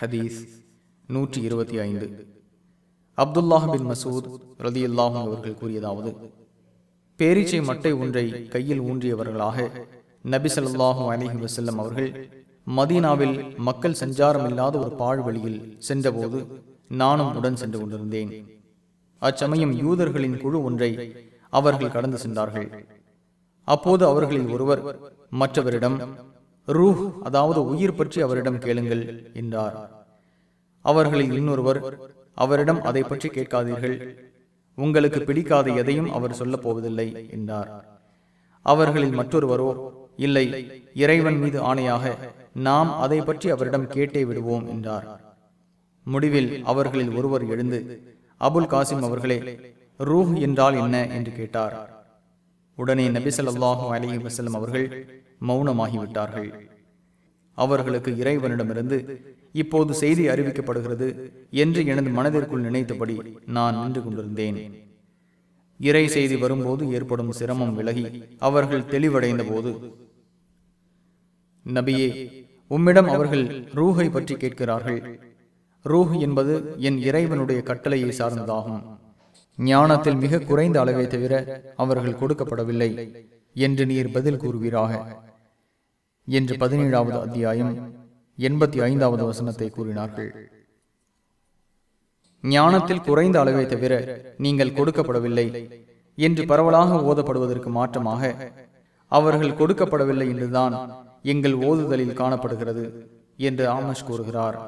ஹதீஸ் நூற்றி இருபத்தி ஐந்து. அப்துல்லாஹ் பின் மசூத் ரதியுல்லாஹும் அவர்கள் கூறியதாவது பேரீச்சை மட்டை ஒன்றை கையில் ஊன்றியவர்களாக நபிசல்லாஹும் அலிஹி வசல்லம் அவர்கள் மதீனாவில் மக்கள் சஞ்சாரம் இல்லாத ஒரு பாழ்வழியில் சென்றபோது நானும் உடன் சென்று கொண்டிருந்தேன். அச்சமயம் யூதர்களின் குழு ஒன்றை அவர்கள் கடந்து சென்றார்கள். அப்போது அவர்களில் ஒருவர் மற்றவரிடம் ரூஹ் அதாவது உயிர் பற்றி அவரிடம் கேளுங்கள் என்றார். அவர்களில் இன்னொருவர் அவரிடம் அதை பற்றி கேட்காதீர்கள். உங்களுக்கு பிடிக்காத எதையும் அவர் சொல்லப் போவதில்லை என்றார். அவர்களில் மற்றொருவரோ இல்லை இறைவன் மீது ஆணையாக நாம் அதை பற்றி அவரிடம் கேட்டே விடுவோம் என்றார். முடிவில் அவர்களில் ஒருவர் எழுந்து அபுல் காசிம் அவர்களே ரூஹ் என்றால் என்ன? என்று கேட்டார். உடனே நபி ஸல்லல்லாஹு அலைஹி வஸல்லம் அவர்கள் மௌனமாகிவிட்டார்கள். அவர்களுக்கு இறைவனிடமிருந்து இப்போது செய்தி அறிவிக்கப்படுகிறது என்று எனது மனதிற்குள் நினைத்தபடி நான் நின்று கொண்டிருந்தேன். இறை செய்தி வரும்போது ஏற்படும் சிரமம் விலகி அவர்கள் தெளிவடைந்த போது நபியே உம்மிடம் அவர்கள் ரூஹை பற்றி கேட்கிறார்கள். ரூஹ் என்பது என் இறைவனுடைய கட்டளையை சார்ந்ததாகும். ஞானத்தில் மிக குறைந்த அளவை தவிர அவர்கள் கொடுக்கப்படவில்லை என்று நீர் பதில் கூறுவீராக. என்று பதினேழாவது அத்தியாயம் எண்பத்தி ஐந்தாவது வசனத்தை கூறினார்கள். ஞானத்தில் குறைந்த அளவை தவிர நீங்கள் கொடுக்கப்படவில்லை என்று பரவலாக ஓதப்படுவதற்கு மாற்றமாக அவர்கள் கொடுக்கப்படவில்லை என்றுதான் எங்கள் ஓதுதலில் காணப்படுகிறது என்று ஆமஷ் கூறுகிறார்.